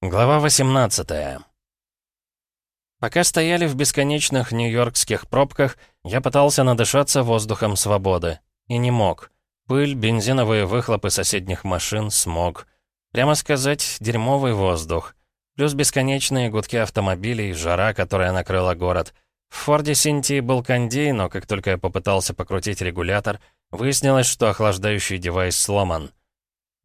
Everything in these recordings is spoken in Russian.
Глава 18 Пока стояли в бесконечных нью-йоркских пробках, я пытался надышаться воздухом свободы. И не мог. Пыль, бензиновые выхлопы соседних машин, смог. Прямо сказать, дерьмовый воздух. Плюс бесконечные гудки автомобилей, жара, которая накрыла город. В Форде Синтии был кондей, но как только я попытался покрутить регулятор, выяснилось, что охлаждающий девайс сломан.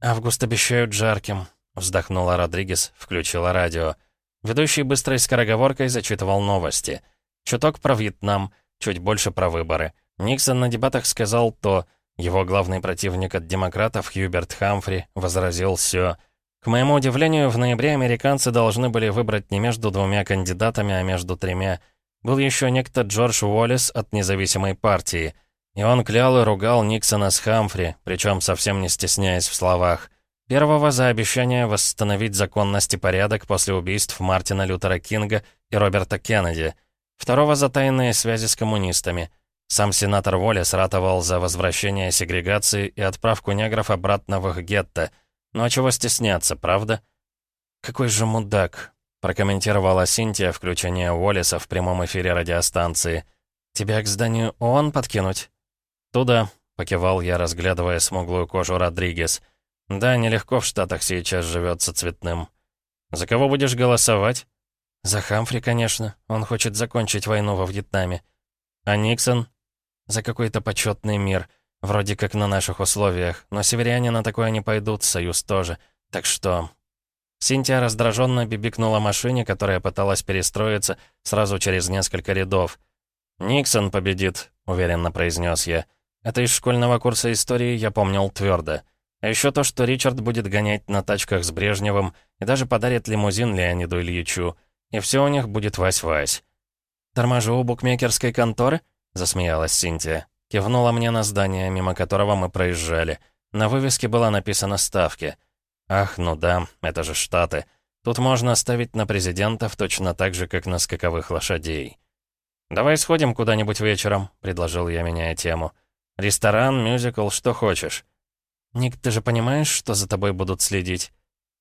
«Август обещают жарким», Вздохнула Родригес, включила радио. Ведущий быстрой скороговоркой зачитывал новости. Чуток про Вьетнам, чуть больше про выборы. Никсон на дебатах сказал то, его главный противник от демократов, Хьюберт Хамфри, возразил все. К моему удивлению, в ноябре американцы должны были выбрать не между двумя кандидатами, а между тремя. Был еще некто Джордж Уоллес от независимой партии. И он клял и ругал Никсона с Хамфри, причем совсем не стесняясь в словах. Первого за обещание восстановить законность и порядок после убийств Мартина Лютера Кинга и Роберта Кеннеди. Второго за тайные связи с коммунистами. Сам сенатор Уоллес ратовал за возвращение сегрегации и отправку негров обратно в их гетто. Ну а чего стесняться, правда? «Какой же мудак», — прокомментировала Синтия включение Уоллеса в прямом эфире радиостанции. «Тебя к зданию ООН подкинуть?» «Туда», — покивал я, разглядывая смуглую кожу Родригес — да, нелегко в Штатах сейчас живется цветным. За кого будешь голосовать? За Хамфри, конечно. Он хочет закончить войну во Вьетнаме. А Никсон? За какой-то почетный мир. Вроде как на наших условиях. Но северяне на такое не пойдут, Союз тоже. Так что... Синтия раздраженно бибикнула машине, которая пыталась перестроиться сразу через несколько рядов. «Никсон победит», — уверенно произнес я. Это из школьного курса истории я помнил твердо. А еще то, что Ричард будет гонять на тачках с Брежневым и даже подарит лимузин Леониду Ильичу. И все у них будет вась-вась. «Торможу у букмекерской конторы?» — засмеялась Синтия. Кивнула мне на здание, мимо которого мы проезжали. На вывеске была написана «Ставки». «Ах, ну да, это же Штаты. Тут можно ставить на президентов точно так же, как на скаковых лошадей». «Давай сходим куда-нибудь вечером», — предложил я, меняя тему. «Ресторан, мюзикл, что хочешь». «Ник, ты же понимаешь, что за тобой будут следить?»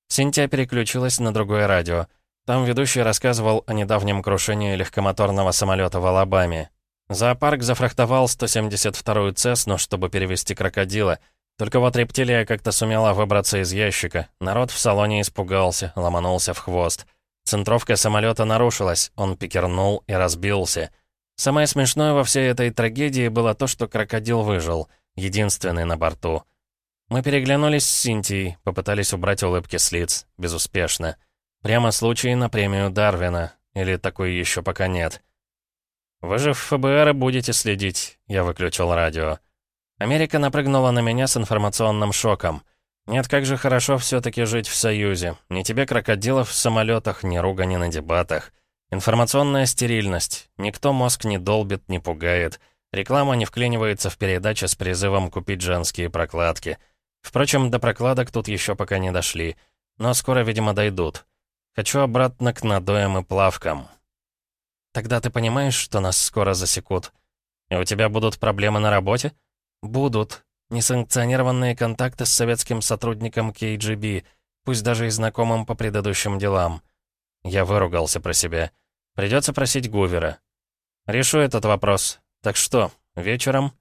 Синтия переключилась на другое радио. Там ведущий рассказывал о недавнем крушении легкомоторного самолета в Алабаме. Зоопарк зафрахтовал 172-ю Цесну, чтобы перевести крокодила. Только вот рептилия как-то сумела выбраться из ящика. Народ в салоне испугался, ломанулся в хвост. Центровка самолета нарушилась, он пикернул и разбился. Самое смешное во всей этой трагедии было то, что крокодил выжил, единственный на борту. Мы переглянулись с Синтией, попытались убрать улыбки с лиц. Безуспешно. Прямо случай на премию Дарвина. Или такой еще пока нет. «Вы же в ФБР будете следить», — я выключил радио. Америка напрыгнула на меня с информационным шоком. Нет, как же хорошо все-таки жить в Союзе. Ни тебе крокодилов в самолетах, ни ругани на дебатах. Информационная стерильность. Никто мозг не долбит, не пугает. Реклама не вклинивается в передачи с призывом купить женские прокладки — Впрочем, до прокладок тут еще пока не дошли. Но скоро, видимо, дойдут. Хочу обратно к надоям и плавкам. Тогда ты понимаешь, что нас скоро засекут? И у тебя будут проблемы на работе? Будут. Несанкционированные контакты с советским сотрудником KGB, пусть даже и знакомым по предыдущим делам. Я выругался про себя. Придется просить Гувера. Решу этот вопрос. Так что, вечером?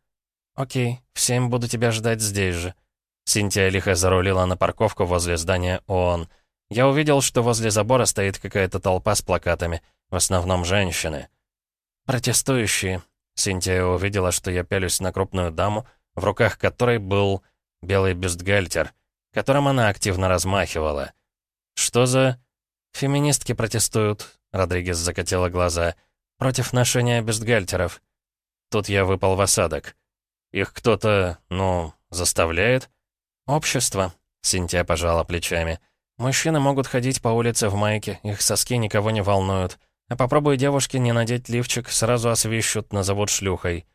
Окей, в семь буду тебя ждать здесь же. Синтия лихо зарулила на парковку возле здания ООН. Я увидел, что возле забора стоит какая-то толпа с плакатами, в основном женщины. «Протестующие». Синтия увидела, что я пялюсь на крупную даму, в руках которой был белый бюстгальтер, которым она активно размахивала. «Что за...» «Феминистки протестуют», — Родригес закатила глаза, «против ношения бюстгальтеров». Тут я выпал в осадок. «Их кто-то, ну, заставляет?» «Общество», — Синтия пожала плечами. «Мужчины могут ходить по улице в майке, их соски никого не волнуют. А попробуй девушке не надеть лифчик, сразу освищут, назовут шлюхой».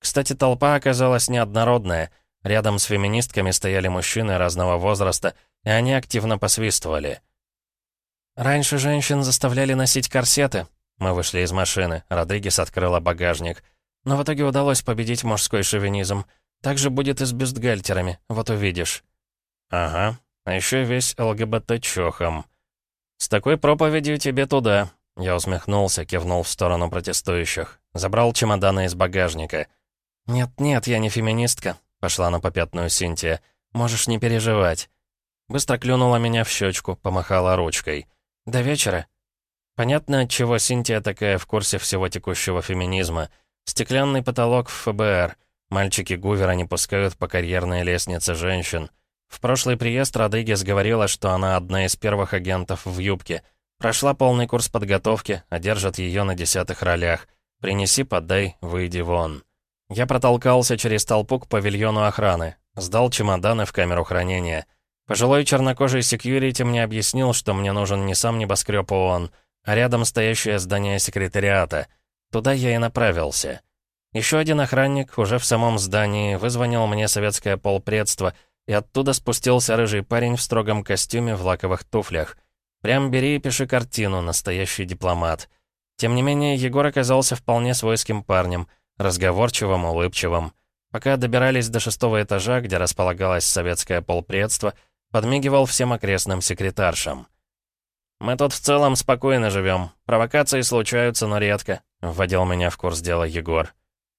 Кстати, толпа оказалась неоднородная. Рядом с феминистками стояли мужчины разного возраста, и они активно посвистывали. «Раньше женщин заставляли носить корсеты». Мы вышли из машины, Родригес открыла багажник. Но в итоге удалось победить мужской шовинизм. Так же будет и с бюстгальтерами, вот увидишь». «Ага, а еще весь ЛГБТ чохом». «С такой проповедью тебе туда», — я усмехнулся, кивнул в сторону протестующих. Забрал чемоданы из багажника. «Нет-нет, я не феминистка», — пошла на попятную Синтия. «Можешь не переживать». Быстро клюнула меня в щечку, помахала ручкой. «До вечера». Понятно, от чего Синтия такая в курсе всего текущего феминизма. Стеклянный потолок в ФБР. Мальчики Гувера не пускают по карьерной лестнице женщин. В прошлый приезд Родригес говорила, что она одна из первых агентов в юбке. Прошла полный курс подготовки, а ее на десятых ролях. «Принеси, подай, выйди вон». Я протолкался через толпу к павильону охраны. Сдал чемоданы в камеру хранения. Пожилой чернокожий секьюрити мне объяснил, что мне нужен не сам небоскреб ООН, а рядом стоящее здание секретариата. Туда я и направился. Еще один охранник уже в самом здании вызвонил мне советское полпредство, и оттуда спустился рыжий парень в строгом костюме в лаковых туфлях. Прям бери и пиши картину, настоящий дипломат. Тем не менее, Егор оказался вполне свойским парнем, разговорчивым, улыбчивым. Пока добирались до шестого этажа, где располагалось советское полпредство, подмигивал всем окрестным секретаршам. «Мы тут в целом спокойно живем. Провокации случаются, но редко», — вводил меня в курс дела Егор.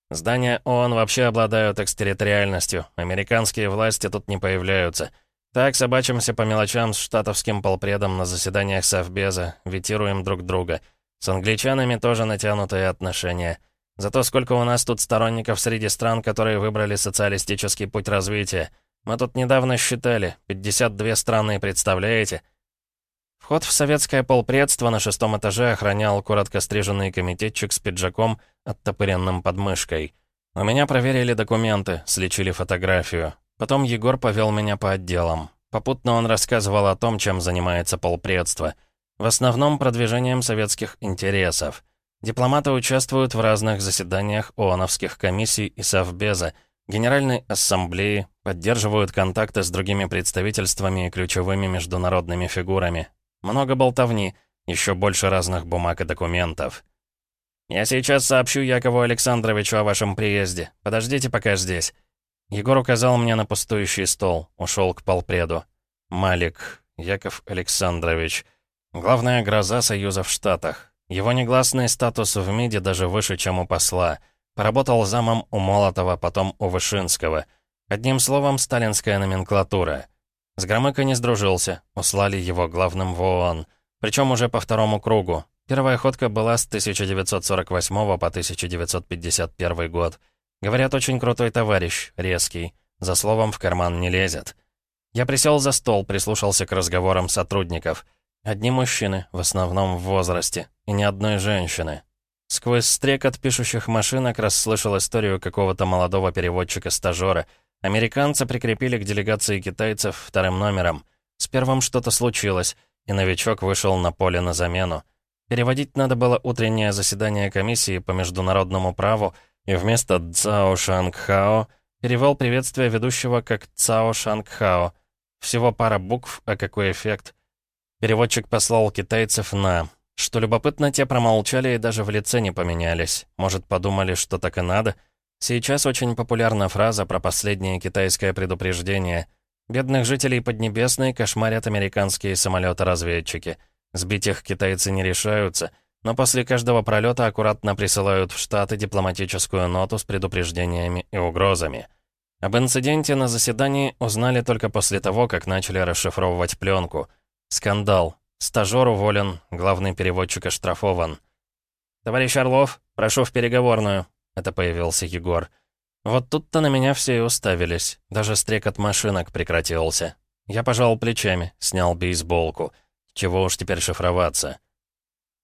«Здания ООН вообще обладают экстерриториальностью. Американские власти тут не появляются. Так собачимся по мелочам с штатовским полпредом на заседаниях Совбеза, витируем друг друга. С англичанами тоже натянутые отношения. Зато сколько у нас тут сторонников среди стран, которые выбрали социалистический путь развития. Мы тут недавно считали, 52 страны, представляете?» Вход в советское полпредство на шестом этаже охранял коротко стриженный комитетчик с пиджаком, оттопыренным подмышкой. У меня проверили документы, сличили фотографию. Потом Егор повел меня по отделам. Попутно он рассказывал о том, чем занимается полпредство. В основном продвижением советских интересов. Дипломаты участвуют в разных заседаниях ООНовских комиссий и Совбеза, Генеральной Ассамблеи, поддерживают контакты с другими представительствами и ключевыми международными фигурами, много болтовни, еще больше разных бумаг и документов. «Я сейчас сообщу Якову Александровичу о вашем приезде. Подождите пока здесь». Егор указал мне на пустующий стол, ушел к полпреду. Малик, Яков Александрович. Главная гроза Союза в Штатах. Его негласный статус в МИДе даже выше, чем у посла. Поработал замом у Молотова, потом у Вышинского. Одним словом, сталинская номенклатура. С Громыко не сдружился, услали его главным в ООН. Причем уже по второму кругу. Первая ходка была с 1948 по 1951 год. Говорят, очень крутой товарищ, резкий. За словом в карман не лезет. Я присел за стол, прислушался к разговорам сотрудников. Одни мужчины, в основном в возрасте, и ни одной женщины. Сквозь стрекот пишущих машинок расслышал историю какого-то молодого переводчика-стажера — Американцы прикрепили к делегации китайцев вторым номером. С первым что-то случилось, и новичок вышел на поле на замену. Переводить надо было утреннее заседание комиссии по международному праву, и вместо «Цао Шангхао» перевел приветствие ведущего как «Цао Шангхао». Всего пара букв, а какой эффект. Переводчик послал китайцев на... Что любопытно, те промолчали и даже в лице не поменялись. Может, подумали, что так и надо — Сейчас очень популярна фраза про последнее китайское предупреждение. Бедных жителей Поднебесной кошмарят американские самолеты-разведчики. Сбить их китайцы не решаются, но после каждого пролета аккуратно присылают в Штаты дипломатическую ноту с предупреждениями и угрозами. Об инциденте на заседании узнали только после того, как начали расшифровывать пленку. Скандал. Стажер уволен, главный переводчик оштрафован. «Товарищ Орлов, прошу в переговорную», это появился Егор. Вот тут-то на меня все и уставились. Даже стрекот машинок прекратился. Я пожал плечами, снял бейсболку. Чего уж теперь шифроваться.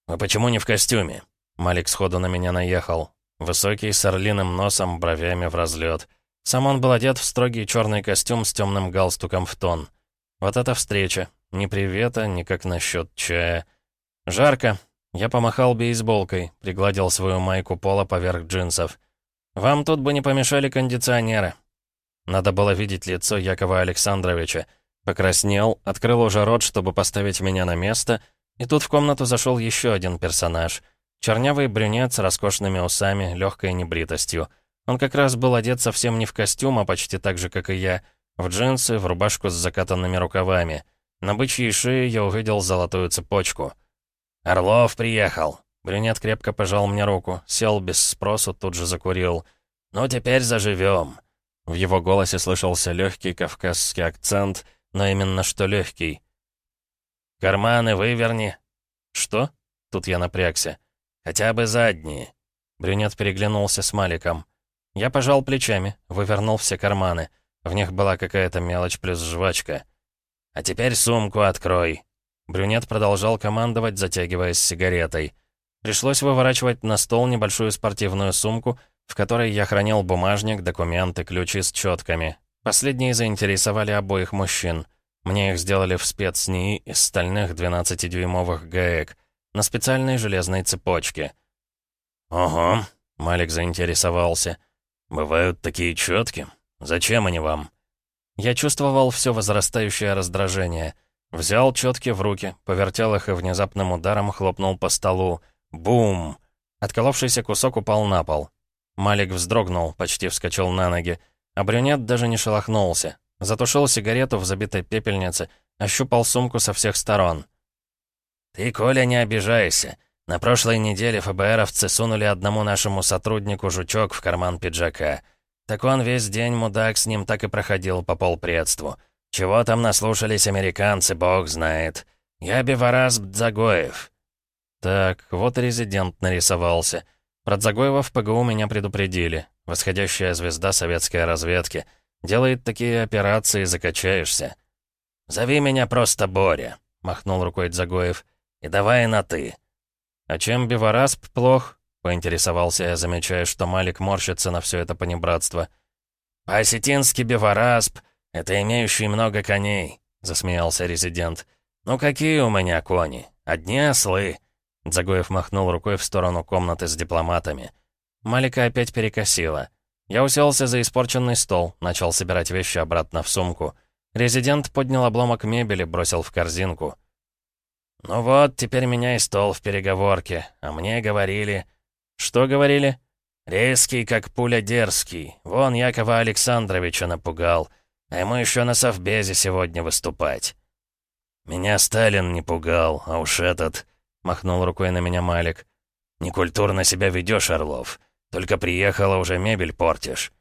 «А почему не в костюме?» Малик сходу на меня наехал. Высокий, с орлиным носом, бровями в разлет. Сам он был одет в строгий черный костюм с темным галстуком в тон. Вот эта встреча. Ни привета, ни как насчет чая. Жарко, я помахал бейсболкой, пригладил свою майку пола поверх джинсов. «Вам тут бы не помешали кондиционеры». Надо было видеть лицо Якова Александровича. Покраснел, открыл уже рот, чтобы поставить меня на место, и тут в комнату зашел еще один персонаж. Чернявый брюнет с роскошными усами, легкой небритостью. Он как раз был одет совсем не в костюм, а почти так же, как и я. В джинсы, в рубашку с закатанными рукавами. На бычьей шее я увидел золотую цепочку. «Орлов приехал!» Брюнет крепко пожал мне руку, сел без спросу, тут же закурил. «Ну, теперь заживем!» В его голосе слышался легкий кавказский акцент, но именно что легкий. «Карманы выверни!» «Что?» Тут я напрягся. «Хотя бы задние!» Брюнет переглянулся с Маликом. Я пожал плечами, вывернул все карманы. В них была какая-то мелочь плюс жвачка. «А теперь сумку открой!» Брюнет продолжал командовать, затягиваясь сигаретой. Пришлось выворачивать на стол небольшую спортивную сумку, в которой я хранил бумажник, документы, ключи с четками. Последние заинтересовали обоих мужчин. Мне их сделали в спецнии из стальных 12-дюймовых гаек на специальной железной цепочке. «Ого», — Малик заинтересовался. «Бывают такие четки. Зачем они вам?» Я чувствовал все возрастающее раздражение. Взял четки в руки, повертел их и внезапным ударом хлопнул по столу. Бум! Отколовшийся кусок упал на пол. Малик вздрогнул, почти вскочил на ноги, а брюнет даже не шелохнулся. Затушил сигарету в забитой пепельнице, ощупал сумку со всех сторон. «Ты, Коля, не обижайся. На прошлой неделе ФБРовцы сунули одному нашему сотруднику жучок в карман пиджака. Так он весь день, мудак, с ним так и проходил по полпредству. Чего там наслушались американцы, бог знает. Я Беварас Бдзагоев». Так, вот резидент нарисовался. Про Дзагоева в ПГУ меня предупредили. Восходящая звезда советской разведки. Делает такие операции, закачаешься. «Зови меня просто Боря», — махнул рукой Дзагоев. «И давай на «ты». «А чем Биварасп плох?» — поинтересовался я, замечая, что Малик морщится на все это понебратство. «По-осетински это имеющий много коней», — засмеялся резидент. «Ну какие у меня кони? Одни ослы». Дзагоев махнул рукой в сторону комнаты с дипломатами. Малика опять перекосила. Я уселся за испорченный стол, начал собирать вещи обратно в сумку. Резидент поднял обломок мебели, бросил в корзинку. «Ну вот, теперь меня и стол в переговорке, а мне говорили...» «Что говорили?» «Резкий, как пуля дерзкий. Вон Якова Александровича напугал. А ему еще на совбезе сегодня выступать». «Меня Сталин не пугал, а уж этот...» — махнул рукой на меня Малик. «Некультурно себя ведешь, Орлов. Только приехала, уже мебель портишь».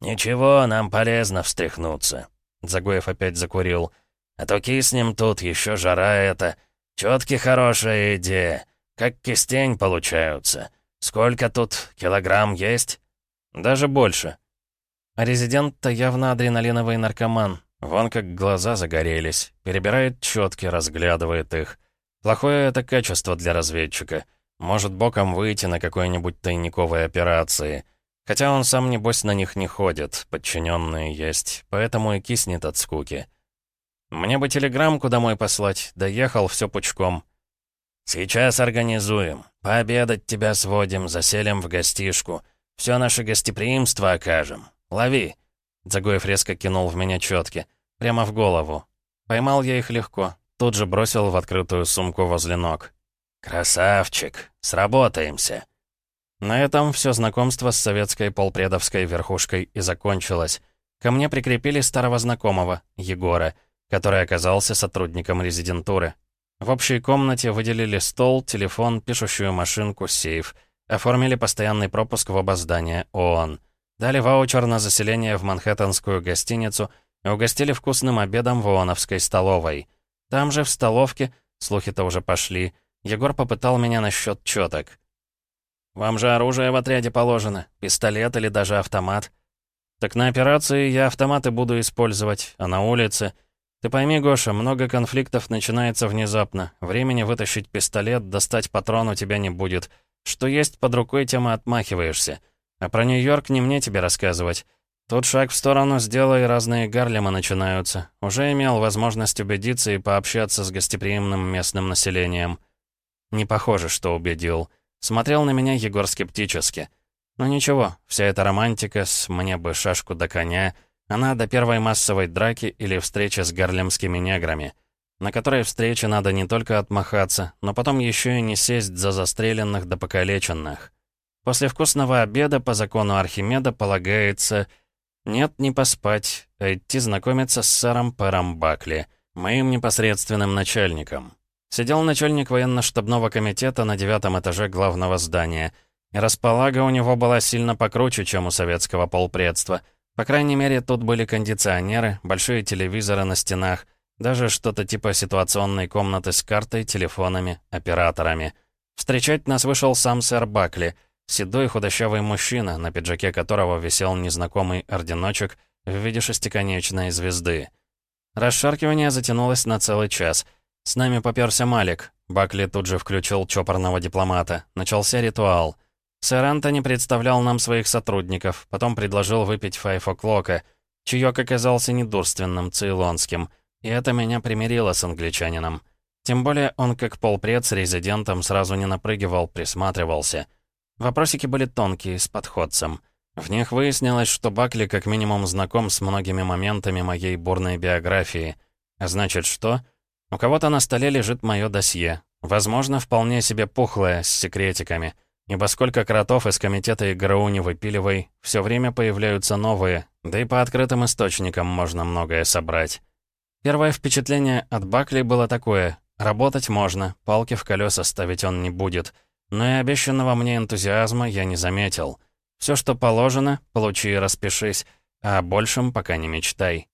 «Ничего, нам полезно встряхнуться». Загоев опять закурил. «А то киснем тут, еще жара эта. Четки хорошая идея. Как кистень получаются. Сколько тут? Килограмм есть?» «Даже больше». А резидент-то явно адреналиновый наркоман. Вон как глаза загорелись. Перебирает четки, разглядывает их. Плохое это качество для разведчика. Может боком выйти на какой-нибудь тайниковой операции. Хотя он сам, небось, на них не ходит, подчиненные есть, поэтому и киснет от скуки. Мне бы телеграммку домой послать, доехал все пучком. Сейчас организуем. Пообедать тебя сводим, заселим в гостишку. Все наше гостеприимство окажем. Лови. Загоев резко кинул в меня четки. Прямо в голову. Поймал я их легко, Тут же бросил в открытую сумку возле ног. «Красавчик! Сработаемся!» На этом все знакомство с советской полпредовской верхушкой и закончилось. Ко мне прикрепили старого знакомого, Егора, который оказался сотрудником резидентуры. В общей комнате выделили стол, телефон, пишущую машинку, сейф. Оформили постоянный пропуск в оба здания ООН. Дали ваучер на заселение в манхэттенскую гостиницу и угостили вкусным обедом в ООНовской столовой. Там же, в столовке, слухи-то уже пошли, Егор попытал меня насчет четок. «Вам же оружие в отряде положено, пистолет или даже автомат». «Так на операции я автоматы буду использовать, а на улице...» «Ты пойми, Гоша, много конфликтов начинается внезапно. Времени вытащить пистолет, достать патрон у тебя не будет. Что есть под рукой, тем и отмахиваешься. А про Нью-Йорк не мне тебе рассказывать. Тут шаг в сторону сделай, разные гарлемы начинаются. Уже имел возможность убедиться и пообщаться с гостеприимным местным населением. Не похоже, что убедил. Смотрел на меня Егор скептически. Но ну ничего, вся эта романтика с «мне бы шашку до коня», она до первой массовой драки или встречи с гарлемскими неграми, на которой встрече надо не только отмахаться, но потом еще и не сесть за застреленных да покалеченных. После вкусного обеда по закону Архимеда полагается — нет, не поспать, а идти знакомиться с сэром Пэром Бакли, моим непосредственным начальником. Сидел начальник военно-штабного комитета на девятом этаже главного здания. И располага у него была сильно покруче, чем у советского полпредства. По крайней мере, тут были кондиционеры, большие телевизоры на стенах, даже что-то типа ситуационной комнаты с картой, телефонами, операторами. Встречать нас вышел сам сэр Бакли, седой худощавый мужчина, на пиджаке которого висел незнакомый орденочек в виде шестиконечной звезды. Расшаркивание затянулось на целый час — с нами попёрся Малик. Бакли тут же включил чопорного дипломата. Начался ритуал. Сэр Антони представлял нам своих сотрудников, потом предложил выпить файф о'клока. Чаёк оказался недурственным, цейлонским. И это меня примирило с англичанином. Тем более он, как полпред с резидентом, сразу не напрыгивал, присматривался. Вопросики были тонкие, с подходцем. В них выяснилось, что Бакли как минимум знаком с многими моментами моей бурной биографии. А значит, что? У кого-то на столе лежит мое досье. Возможно, вполне себе пухлое, с секретиками. Ибо сколько кротов из комитета ИГРУ не выпиливай, все время появляются новые, да и по открытым источникам можно многое собрать. Первое впечатление от Бакли было такое. Работать можно, палки в колеса ставить он не будет. Но и обещанного мне энтузиазма я не заметил. Все, что положено, получи и распишись, а о большем пока не мечтай.